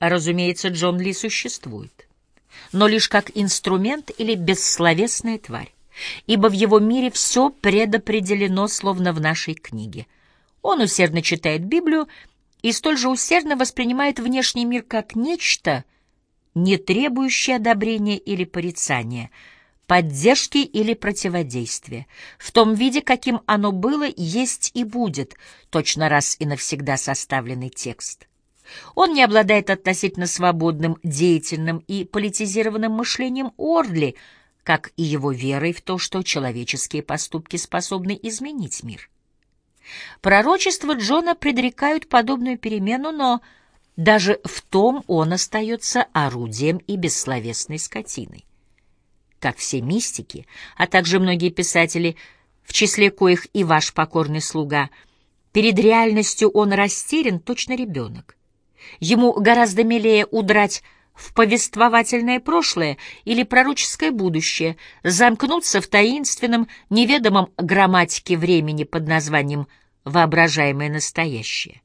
Разумеется, Джон Ли существует, но лишь как инструмент или бессловесная тварь, ибо в его мире все предопределено, словно в нашей книге. Он усердно читает Библию и столь же усердно воспринимает внешний мир как нечто, не требующее одобрения или порицания, поддержки или противодействия, в том виде, каким оно было, есть и будет, точно раз и навсегда составленный текст. Он не обладает относительно свободным, деятельным и политизированным мышлением Ордли, как и его верой в то, что человеческие поступки способны изменить мир. Пророчества Джона предрекают подобную перемену, но даже в том он остается орудием и бессловесной скотиной. Как все мистики, а также многие писатели, в числе коих и ваш покорный слуга, перед реальностью он растерян, точно ребенок. Ему гораздо милее удрать в повествовательное прошлое или пророческое будущее, замкнуться в таинственном, неведомом грамматике времени под названием «воображаемое настоящее».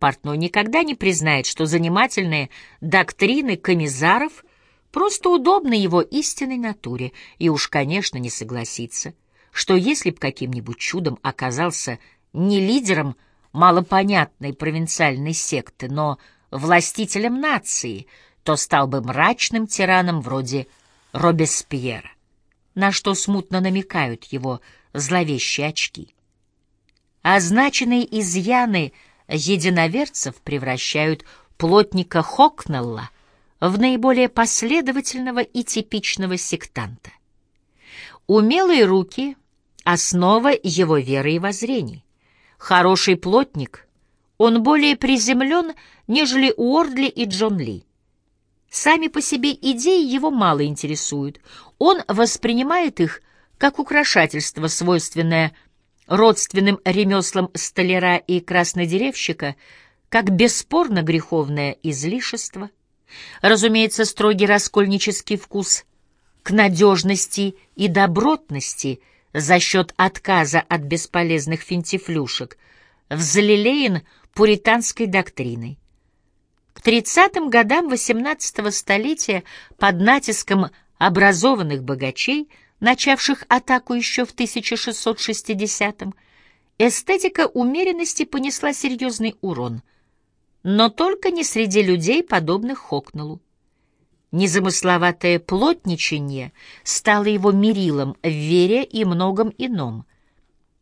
Портной никогда не признает, что занимательные доктрины комиссаров просто удобны его истинной натуре, и уж, конечно, не согласится, что если б каким-нибудь чудом оказался не лидером малопонятной провинциальной секты, но властителем нации, то стал бы мрачным тираном вроде Робеспьера, на что смутно намекают его зловещие очки. Означенные изъяны единоверцев превращают плотника Хокнелла в наиболее последовательного и типичного сектанта. Умелые руки — основа его веры и воззрений. Хороший плотник, он более приземлен, нежели Уордли и Джон Ли. Сами по себе идеи его мало интересуют. Он воспринимает их как украшательство, свойственное родственным ремеслам столяра и краснодеревщика, как бесспорно греховное излишество. Разумеется, строгий раскольнический вкус к надежности и добротности – за счет отказа от бесполезных финтифлюшек, взлелеян пуританской доктриной. К 30-м годам XVIII столетия под натиском образованных богачей, начавших атаку еще в 1660-м, эстетика умеренности понесла серьезный урон, но только не среди людей, подобных Хокнеллу. Незамысловатое плотничание стало его мерилом в вере и многом ином.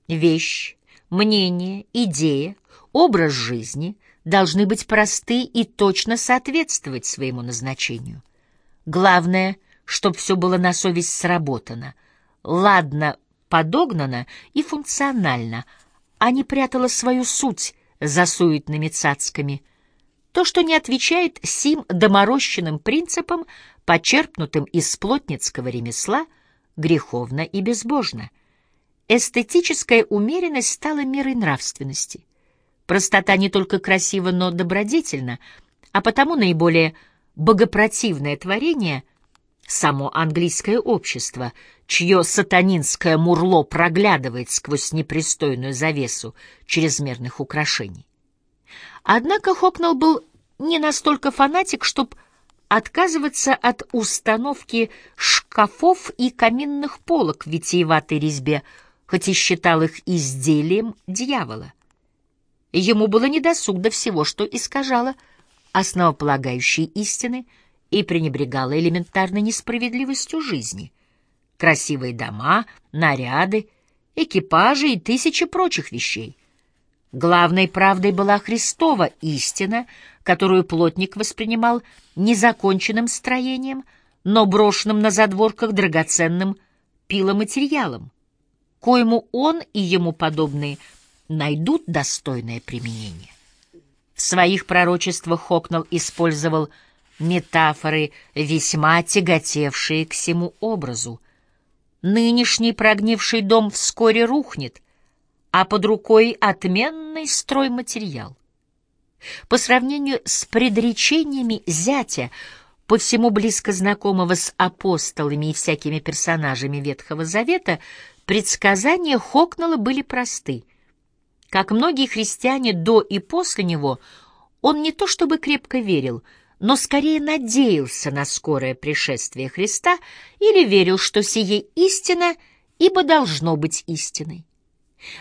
Вещь, мнение, идея, образ жизни должны быть просты и точно соответствовать своему назначению. Главное, чтобы все было на совесть сработано, ладно подогнано и функционально, а не прятало свою суть за суетными цацками – то, что не отвечает сим доморощенным принципам, почерпнутым из плотницкого ремесла, греховно и безбожно. Эстетическая умеренность стала мерой нравственности. Простота не только красива, но добродетельна, а потому наиболее богопротивное творение — само английское общество, чье сатанинское мурло проглядывает сквозь непристойную завесу чрезмерных украшений. Однако Хокнелл был не настолько фанатик, чтобы отказываться от установки шкафов и каминных полок в витиеватой резьбе, хоть и считал их изделием дьявола. Ему было недосуг до всего, что искажало основополагающие истины и пренебрегало элементарной несправедливостью жизни. Красивые дома, наряды, экипажи и тысячи прочих вещей. Главной правдой была Христова истина, которую плотник воспринимал незаконченным строением, но брошенным на задворках драгоценным пиломатериалом, коему он и ему подобные найдут достойное применение. В своих пророчествах Хокнелл использовал метафоры, весьма тяготевшие к всему образу. Нынешний прогнивший дом вскоре рухнет — а под рукой отменный стройматериал. По сравнению с предречениями зятя, по всему близко знакомого с апостолами и всякими персонажами Ветхого Завета, предсказания Хокнелла были просты. Как многие христиане до и после него, Он не то чтобы крепко верил, но скорее надеялся на скорое пришествие Христа или верил, что сие истина, ибо должно быть истиной.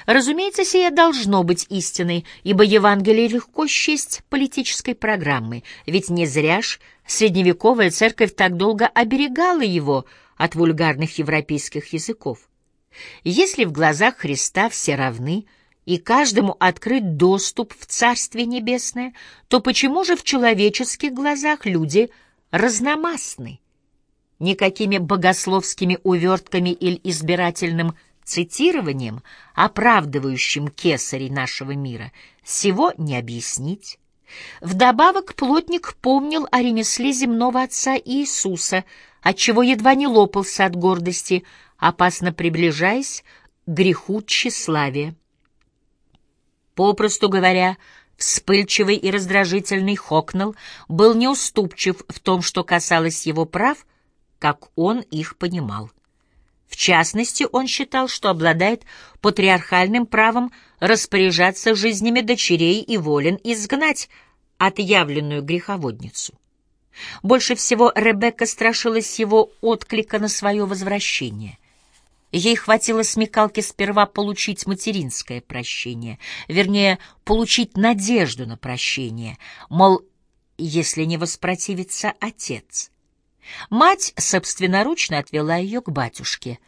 Разумеется, сие должно быть истиной, ибо Евангелие легко счесть политической программой, ведь не зря ж средневековая церковь так долго оберегала его от вульгарных европейских языков. Если в глазах Христа все равны и каждому открыт доступ в Царствие Небесное, то почему же в человеческих глазах люди разномастны? Никакими богословскими увертками или избирательным цитированием, оправдывающим кесарей нашего мира, всего не объяснить. Вдобавок плотник помнил о ремесле земного отца Иисуса, отчего едва не лопался от гордости, опасно приближаясь к греху тщеславия. Попросту говоря, вспыльчивый и раздражительный Хокнелл был неуступчив в том, что касалось его прав, как он их понимал. В частности, он считал, что обладает патриархальным правом распоряжаться жизнями дочерей и волен изгнать отъявленную греховодницу. Больше всего Ребекка страшилась его отклика на свое возвращение. Ей хватило смекалки сперва получить материнское прощение, вернее, получить надежду на прощение, мол, если не воспротивится отец — Мать собственноручно отвела ее к батюшке.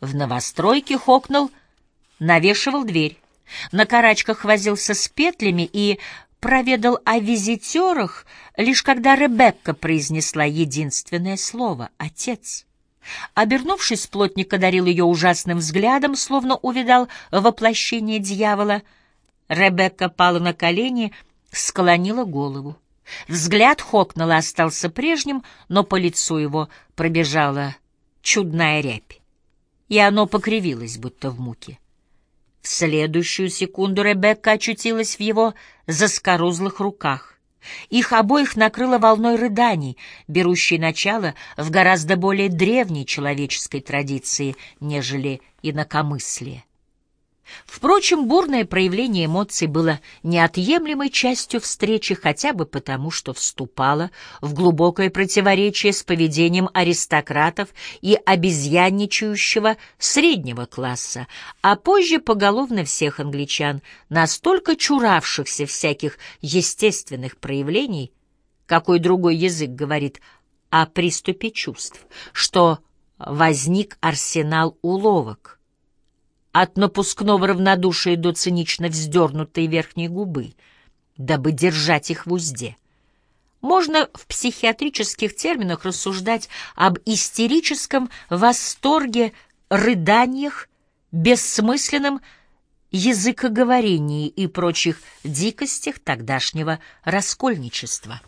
В новостройке хокнул, навешивал дверь. На карачках возился с петлями и проведал о визитерах, лишь когда Ребекка произнесла единственное слово — «отец». Обернувшись, плотник одарил ее ужасным взглядом, словно увидал воплощение дьявола. Ребекка пала на колени, склонила голову. Взгляд Хокнелла остался прежним, но по лицу его пробежала чудная рябь, и оно покривилось, будто в муке. В следующую секунду Ребекка очутилась в его заскорузлых руках. Их обоих накрыло волной рыданий, берущей начало в гораздо более древней человеческой традиции, нежели инакомыслие. Впрочем, бурное проявление эмоций было неотъемлемой частью встречи хотя бы потому, что вступало в глубокое противоречие с поведением аристократов и обезьянничающего среднего класса, а позже поголовно всех англичан, настолько чуравшихся всяких естественных проявлений, какой другой язык говорит о приступе чувств, что возник арсенал уловок — от напускного равнодушия до цинично вздернутой верхней губы, дабы держать их в узде. Можно в психиатрических терминах рассуждать об истерическом восторге, рыданиях, бессмысленном языкоговорении и прочих дикостях тогдашнего раскольничества.